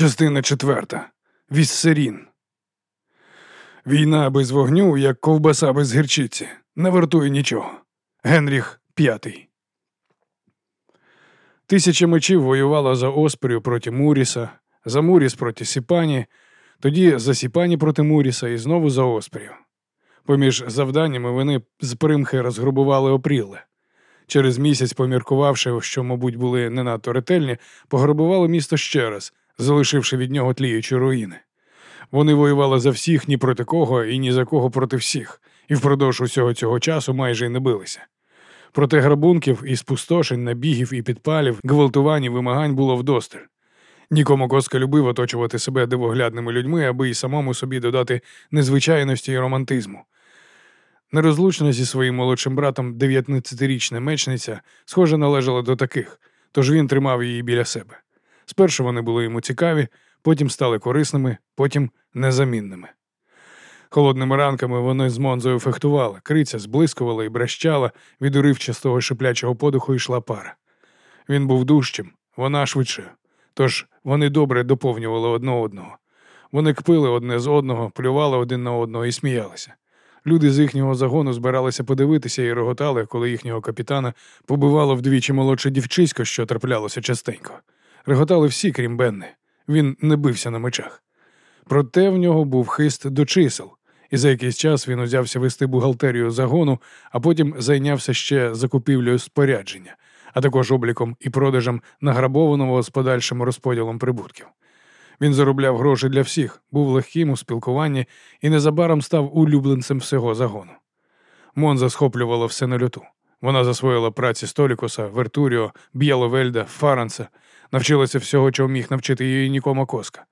Частина четверта. Віссерін. Війна без вогню, як ковбаса без гірчиці, не вартує нічого. Генріх П'ятий. Тисяча мечів воювала за Оспрію проти Муріса, за Муріс проти Сіпані, тоді за Сіпані проти Муріса і знову за Оспрію. Поміж завданнями вони з примхи розгрубували опріле. Через місяць, поміркувавши, що, мабуть, були не надто ретельні, пограбували місто ще раз, залишивши від нього тліючі руїни. Вони воювали за всіх ні проти кого і ні за кого проти всіх, і впродовж усього цього часу майже й не билися. Проти грабунків і спустошень, набігів і підпалів, гвалтувань і вимагань було вдосталь. Нікому коска любив оточувати себе дивоглядними людьми, аби й самому собі додати незвичайності і романтизму. Нерозлучна зі своїм молодшим братом 19-річна мечниця, схоже, належала до таких, тож він тримав її біля себе. Спершу вони були йому цікаві, потім стали корисними, потім незамінними. Холодними ранками вони з Монзою фехтували, криця зблискувала і брещала, від уривчастого шиплячого подиху йшла пара. Він був дужчим, вона швидше. Тож вони добре доповнювали одне одного. Вони кпили одне з одного, плювали один на одного і сміялися. Люди з їхнього загону збиралися подивитися і реготали, коли їхнього капітана побивало вдвічі молодше дівчисько, що траплялося частенько. Реготали всі, крім Бенни. Він не бився на мечах. Проте в нього був хист до чисел, і за якийсь час він узявся вести бухгалтерію загону, а потім зайнявся ще закупівлею спорядження, а також обліком і продажем награбованого з подальшим розподілом прибутків. Він заробляв гроші для всіх, був легким у спілкуванні і незабаром став улюбленцем всього загону. Монза схоплювала все на люту. Вона засвоїла праці Столікоса, Вертуріо, Б'яловельда, Фаранса, навчилася всього, чого міг навчити її нікома коска.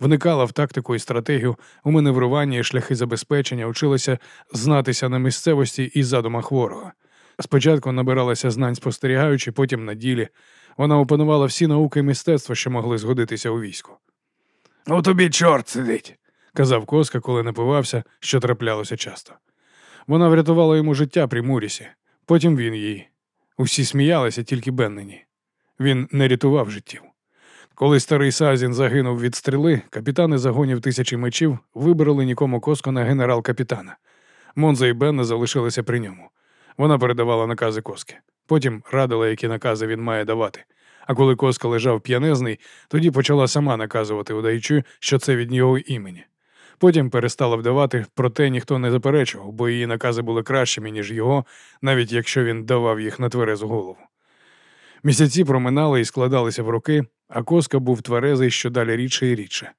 Вникала в тактику і стратегію, у маневруванні і шляхи забезпечення, училася знатися на місцевості і задумах ворога. Спочатку набиралася знань спостерігаючи, потім на ділі. Вона опанувала всі науки і мистецтва, що могли згодитися у війську. У тобі чорт сидить, казав Коска, коли напивався, що траплялося часто. Вона врятувала йому життя при Мурісі, потім він її. Усі сміялися, тільки Беннені. Він не рятував життів. Коли старий Сазін загинув від стріли, капітани загонів тисячі мечів вибрали нікому коско на генерал-капітана. Монза і Бенна залишилися при ньому. Вона передавала накази коски. Потім радила, які накази він має давати. А коли коска лежав п'янезний, тоді почала сама наказувати, удаючи, що це від його імені. Потім перестала вдавати, проте ніхто не заперечував, бо її накази були кращими, ніж його, навіть якщо він давав їх на тверезу голову. Місяці проминали і складалися в роки, а коска був тверезий що далі рідше і рідше.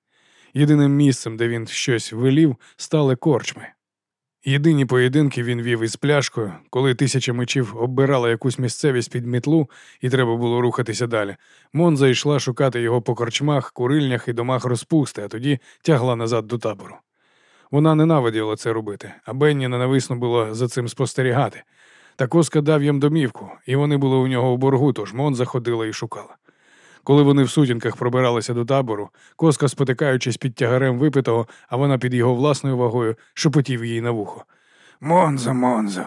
Єдиним місцем, де він щось вилів, стали корчми. Єдині поєдинки він вів із пляшкою, коли тисяча мечів оббирала якусь місцевість під мітлу і треба було рухатися далі. Монза йшла шукати його по корчмах, курильнях і домах розпусти, а тоді тягла назад до табору. Вона ненавиділа це робити, а Бенні ненависно було за цим спостерігати. Та коска дав їм домівку, і вони були у нього у боргу, тож Монза ходила і шукала. Коли вони в сутінках пробиралися до табору, коска, спотикаючись під тягарем випитого, а вона під його власною вагою, шепотів їй на вухо. Монзо, Монзо,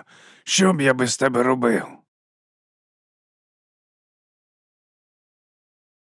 що б я без тебе робив?